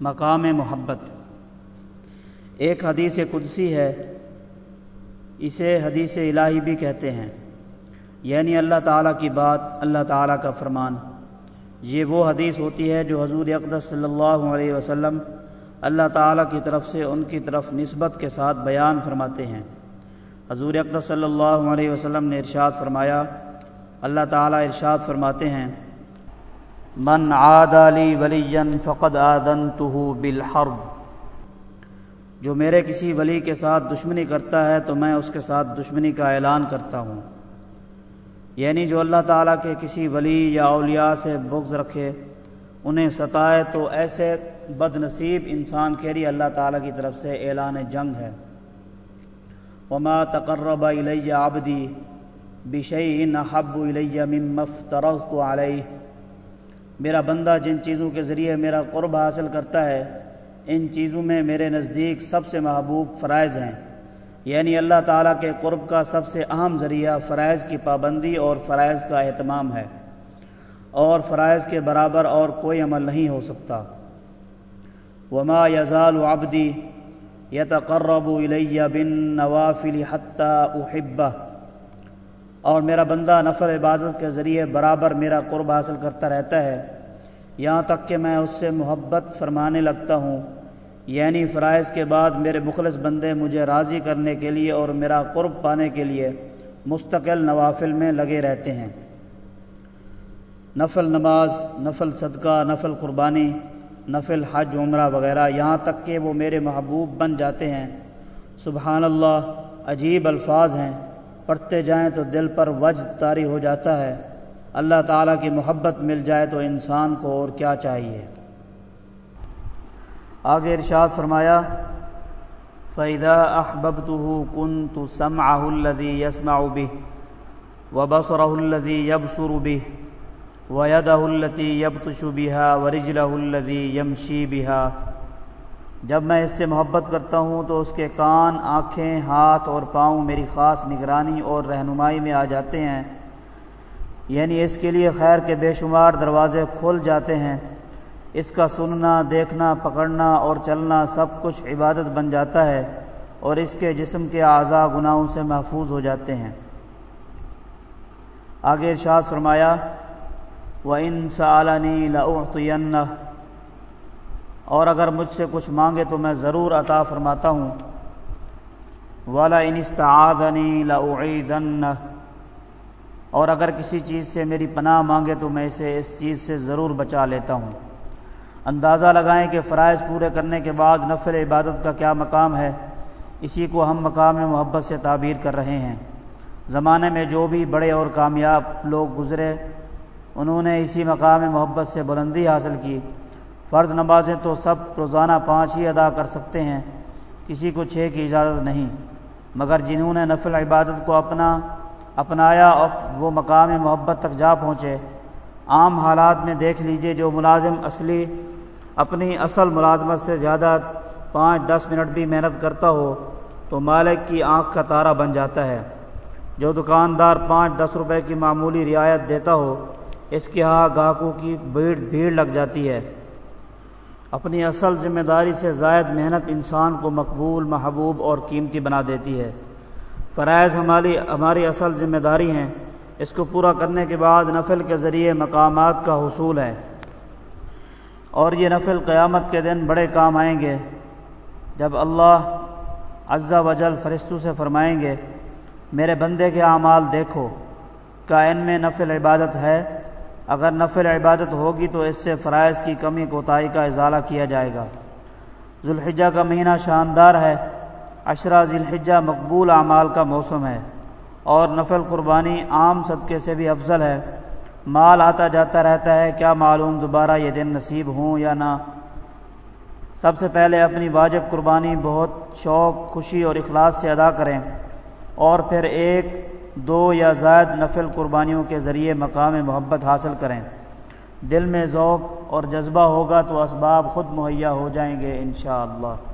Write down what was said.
مقام محبت۔ ایک حدیث قدسی ہے، اسے حدیث الہی بھی کہتے ہیں۔ یعنی اللہ تعالیٰ کی بات، اللہ تعالیٰ کا فرمان۔ یہ وہ حدیث ہوتی ہے جو حضور اقدس صلی اللہ علیہ وسلم اللہ تعالیٰ کی طرف سے ان کی طرف نسبت کے ساتھ بیان فرماتے ہیں۔ حضور اقدس صلی اللہ علیہ وسلم نے ارشاد فرمایا، اللہ تعالیٰ ارشاد فرماتے ہیں من عاد علی ولی فقد آدن تو بالحرب۔ جو میرے کسی ولی کے ساتھ دشمنی کرتا ہے تو میں اس کے ساتھ دشمنی کا اعلان کرتا ہوں۔ یعنی جو اللہ تعالیٰ کے کسی ولی یا اولیاء سے بغض رکھے، انہیں ستائے تو ایسے بد نصیب انسان کے لیے اللہ تعالیٰ کی طرف سے اعلان جنگ ہے۔ وما تقرب الیہ عبدی بشعین حب الیہ مفترضت علیہ۔ میرا بندہ جن چیزوں کے ذریعے میرا قرب حاصل کرتا ہے، ان چیزوں میں میرے نزدیک سب سے محبوب فرائض ہیں۔ یعنی اللہ تعالیٰ کے قرب کا سب سے اہم ذریعہ فرائض کی پابندی اور فرائض کا اہتمام ہے۔ اور فرائض کے برابر اور کوئی عمل نہیں ہو سکتا۔ وما یزال عبدی یتقرب الیہ بن نوافل حتیٰ احبہ اور میرا بندہ نفل عبادت کے ذریعے برابر میرا قرب حاصل کرتا رہتا ہے، یہاں تک کہ میں اس سے محبت فرمانے لگتا ہوں۔ یعنی فرائض کے بعد میرے مخلص بندے مجھے راضی کرنے کے لیے اور میرا قرب پانے کے لیے مستقل نوافل میں لگے رہتے ہیں۔ نفل نماز، نفل صدقہ، نفل قربانی، نفل حج، عمرہ وغیرہ، یہاں تک کہ وہ میرے محبوب بن جاتے ہیں۔ سبحان اللہ، عجیب الفاظ ہیں۔ پڑھتے جائیں تو دل پر وجد طاری ہو جاتا ہے۔ اللہ تعالیٰ کی محبت مل جائے تو انسان کو اور کیا چاہیے۔ آگے ارشاد فرمایا فیدا احبب تو کن تو سم آہ الدی یسما بھی و بصر الدی یب سربی و ید التی یب تشبیہ و رجل الدی یمشی بہا جب میں اس سے محبت کرتا ہوں تو اس کے کان، آنکھیں، ہاتھ اور پاؤں میری خاص نگرانی اور رہنمائی میں آ جاتے ہیں۔ یعنی اس کے لیے خیر کے بے شمار دروازے کھل جاتے ہیں۔ اس کا سننا، دیکھنا، پکڑنا اور چلنا سب کچھ عبادت بن جاتا ہے اور اس کے جسم کے اعضاء گناہوں سے محفوظ ہو جاتے ہیں۔ آگے ارشاد فرمایا و ان سعالانی لعین اور اگر مجھ سے کچھ مانگے تو میں ضرور عطا فرماتا ہوں۔ والا انستعادنی لعیدن اور اگر کسی چیز سے میری پناہ مانگے تو میں اسے اس چیز سے ضرور بچا لیتا ہوں۔ اندازہ لگائیں کہ فرائض پورے کرنے کے بعد نفل عبادت کا کیا مقام ہے۔ اسی کو ہم مقام محبت سے تعبیر کر رہے ہیں۔ زمانے میں جو بھی بڑے اور کامیاب لوگ گزرے، انہوں نے اسی مقام محبت سے بلندی حاصل کی۔ فرض نمازیں تو سب روزانہ پانچ ہی ادا کر سکتے ہیں، کسی کو چھ کی اجازت نہیں۔ مگر جنہوں نے نفل عبادت کو اپنا، اپنایا اور وہ مقام محبت تک جا پہنچے، عام حالات میں دیکھ لیجیے جو ملازم اصلی، اپنی اصل ملازمت سے زیادہ پانچ دس منٹ بھی محنت کرتا ہو تو مالک کی آنکھ کا تارہ بن جاتا ہے۔ جو دکاندار پانچ دس روپے کی معمولی رعایت دیتا ہو، اس کے ہاں گاہکوں کی بھیڑ بھیڑ لگ جاتی ہے۔ اپنی اصل ذمہ داری سے زائد محنت انسان کو مقبول، محبوب اور قیمتی بنا دیتی ہے۔ فرائض ہماری ہماری اصل ذمہ داری ہیں۔ اس کو پورا کرنے کے بعد نفل کے ذریعے مقامات کا حصول ہے۔ اور یہ نفل قیامت کے دن بڑے کام آئیں گے۔ جب اللہ عزا وجل فرشتوں سے فرمائیں گے، میرے بندے کے اعمال دیکھو کا ان میں نفل عبادت ہے۔ اگر نفل عبادت ہوگی تو اس سے فرائض کی کمی کوتاہی کا ازالہ کیا جائے گا۔ ذوالحجہ کا مہینہ شاندار ہے۔ عشرہ ذیلحجہ مقبول اعمال کا موسم ہے۔ اور نفل قربانی عام صدقے سے بھی افضل ہے۔ مال آتا جاتا رہتا ہے۔ کیا معلوم دوبارہ یہ دن نصیب ہوں یا نہ۔ سب سے پہلے اپنی واجب قربانی بہت شوق، خوشی اور اخلاص سے ادا کریں۔ اور پھر ایک دو یا زائد نفل قربانیوں کے ذریعے مقام محبت حاصل کریں۔ دل میں ذوق اور جذبہ ہوگا تو اسباب خود مہیا ہو جائیں گے انشاءاللہ۔ اللہ